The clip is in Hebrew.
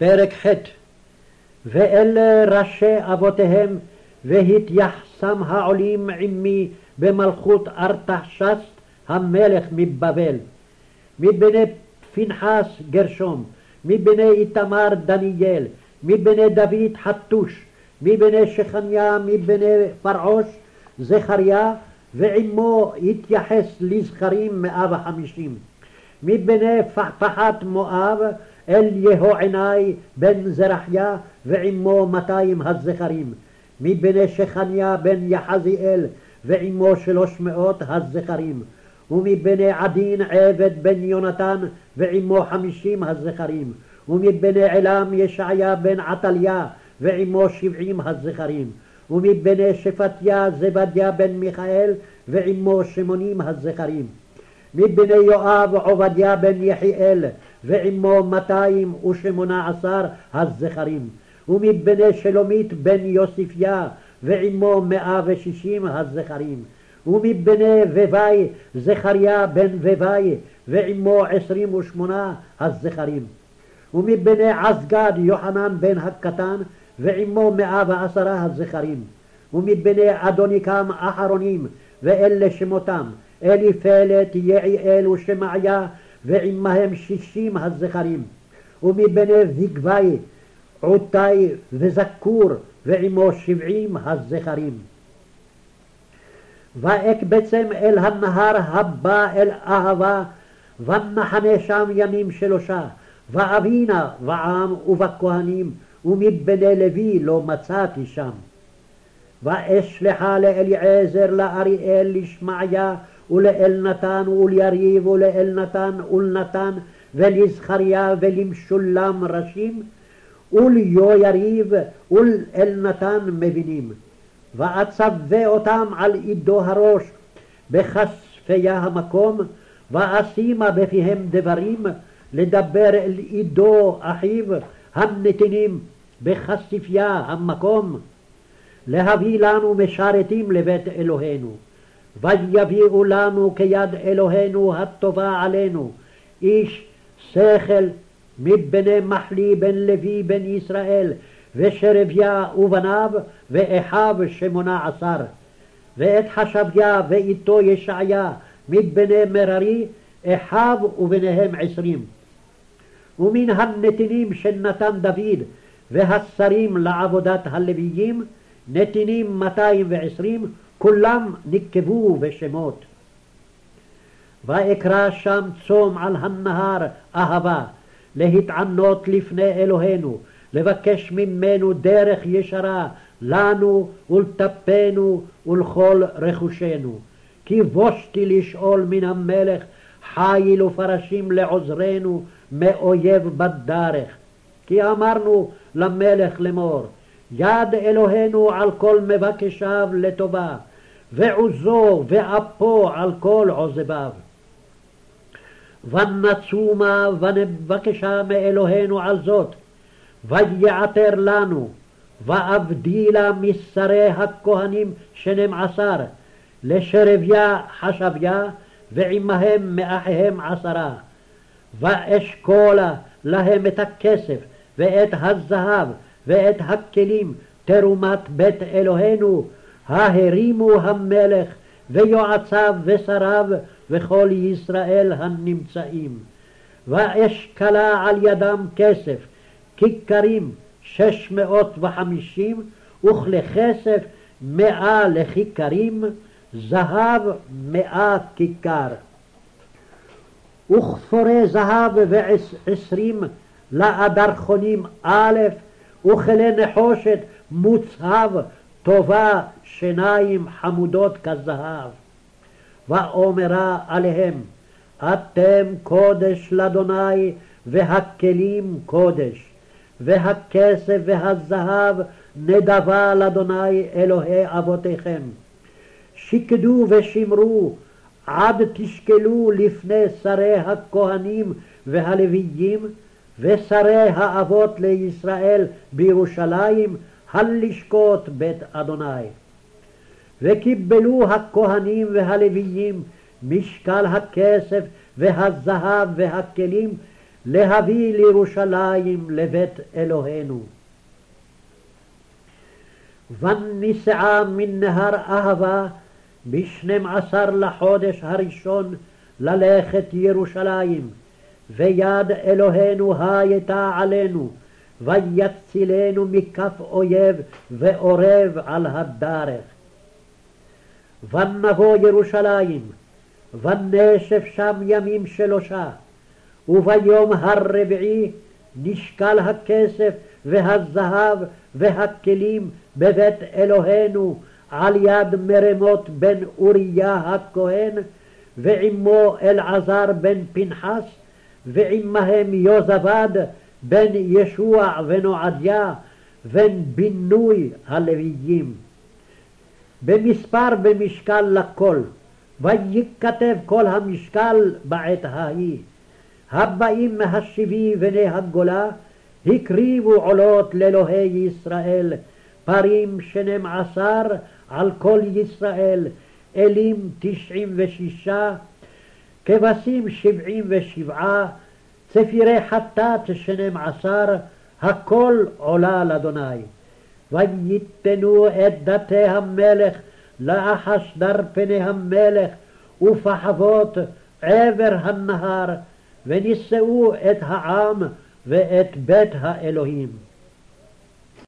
פרק ח' ואלה ראשי אבותיהם והתייחסם העולים עמי במלכות ארתחשסט המלך מבבל. מבני פנחס גרשום, מבני איתמר דניאל, מבני דוד חתוש, מבני שכניה, מבני פרעוש זכריה, ועמו התייחס לזכרים מאה וחמישים. מבני פחת מואב אל יהוענai בן זרחיה ועמו מאתיים הזכרים. מבני שכניה בן יחזיאל ועמו שלוש מאות הזכרים. ומבני עדין עבד בן יונתן ועמו חמישים הזכרים. ומבני עילם ישעיה בן עתליה ועמו שבעים הזכרים. ומבני שפטיה זבדיה בן מיכאל ועמו שמונים הזכרים. מבני יואב עובדיה בן יחיאל ועמו מאתיים ושמונה עשר הזכרים. ומבני שלומית בן יוסיפיה ועמו מאה ושישים הזכרים. ומבני בבי זכריה בן בבי ועמו עשרים ושמונה הזכרים. ומבני עזגד יוחנן בן הקטן ועמו מאה ועשרה הזכרים. ומבני אדוניקם אחרונים ואלה שמותם אליפלת יעיאל ושמעיה ועמהם שישים הזכרים. ומבני זגבי עותי וזכור ועמו שבעים הזכרים. ואקבצם אל הנהר הבא אל אהבה ונחנה שם ימים שלושה ואבינה בעם ובכהנים ומבני לוי לא מצאתי שם. ואשלחה לאליעזר לאריאל לשמעיה ולאלנתן וליריב ולאלנתן ולנתן ולזכריה ולמשולם ראשים וליויריב ולאלנתן מבינים. ואצווה אותם על עידו הראש בכספיה המקום ואשימה בפיהם דברים לדבר אל עידו אחיו הנתינים בכספיה המקום להביא לנו משרתים לבית אלוהינו ויביאו לנו כיד אלוהינו הטובה עלינו איש שכל מבני מחלי בן לוי בן ישראל ושרביה ובניו ואחיו שמונה עשר. ואת חשביה ואיתו ישעיה מבני מררי אחיו וביניהם עשרים. ומן הנתינים של נתן דוד והשרים לעבודת הלוויים נתינים מאתיים ועשרים כולם נקבו בשמות. ואקרא שם צום על הנהר אהבה להתענות לפני אלוהינו לבקש ממנו דרך ישרה לנו ולטפנו ולכל רכושנו. כי בושתי לשאול מן המלך חיל ופרשים לעוזרנו מאויב בדרך. כי אמרנו למלך לאמור, יד אלוהינו על כל מבקשיו לטובה, ועוזו ואפו על כל עוזביו. ונצומה ונבקשה מאלוהינו על זאת, ויעתר לנו, ואבדילה משרי הכהנים שנים עשר, לשרביה חשביה, ועמהם מאחיהם עשרה. ואשכולה להם את הכסף, ואת הזהב, ואת הכלים, תרומת בית אלוהינו, ההרימו המלך, ויועציו ושריו, וכל ישראל הנמצאים. ואשכלה על ידם כסף, כיכרים שש מאות וחמישים, וכלי כסף מאה לכיכרים, זהב מאה כיכר. וכפורי זהב ועשרים לאדרחונים א', וכלי נחושת מוצהב טובה שיניים חמודות כזהב. ואומרה עליהם, אתם קודש לאדוני והכלים קודש. והכסף והזהב נדבה לאדוני אלוהי אבותיכם. שקדו ושמרו עד תשקלו לפני שרי הכהנים והלוויים ושרי האבות לישראל בירושלים הלשקוט בית אדוני. וקיבלו הכהנים והלוויים משקל הכסף והזהב והכלים להביא לירושלים לבית אלוהינו. ונישאה מן נהר אהבה בשנים עשר לחודש הראשון ללכת ירושלים, ויד אלוהינו הייתה עלינו, ויצילנו מכף אויב ועורב על הדרך. ונבוא ירושלים, ונשב שם ימים שלושה, וביום הרביעי נשקל הכסף והזהב והכלים בבית אלוהינו על יד מרמות בן אוריה הכהן, ועמו אלעזר בן פנחס, ועמהם יוזבד בן ישוע ונועדיה, בן בינוי הלוויים. במספר במשקל לכל, וייכתב כל המשקל בעת ההיא. הבאים מהשבי בני הגולה, הקריבו עולות לאלוהי ישראל, פרים שנים עשר על כל ישראל, אלים תשעים ושישה, כבשים שבעים ושבעה, צפירי חטאת שנים עשר, הכל עולה לאדוני. וייתנו את דתי המלך לאחשדר פני המלך ופחבות עבר הנהר, ונישאו את העם ואת בית האלוהים.